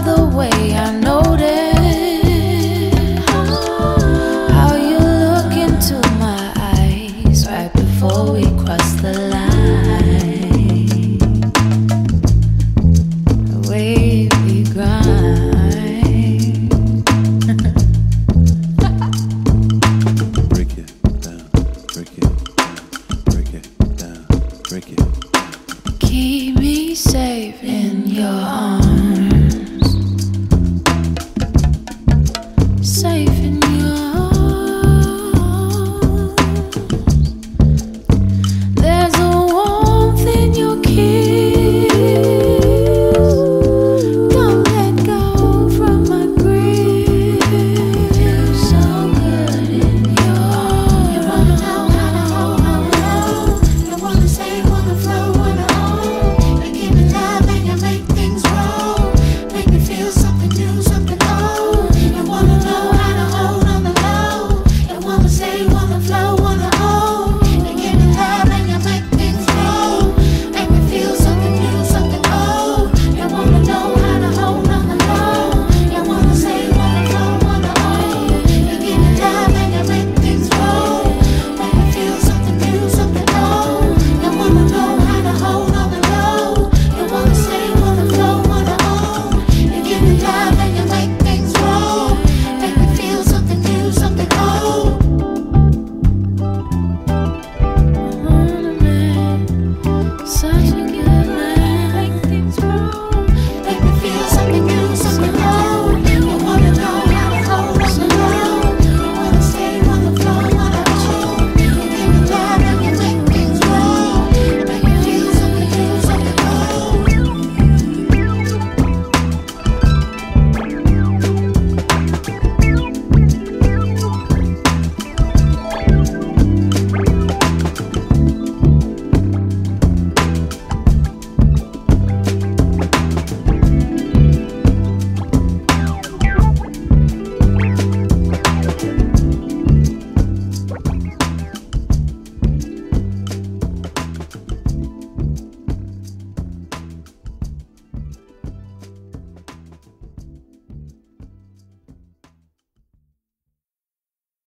the way I noticed how you look into my eyes right before we cross the line.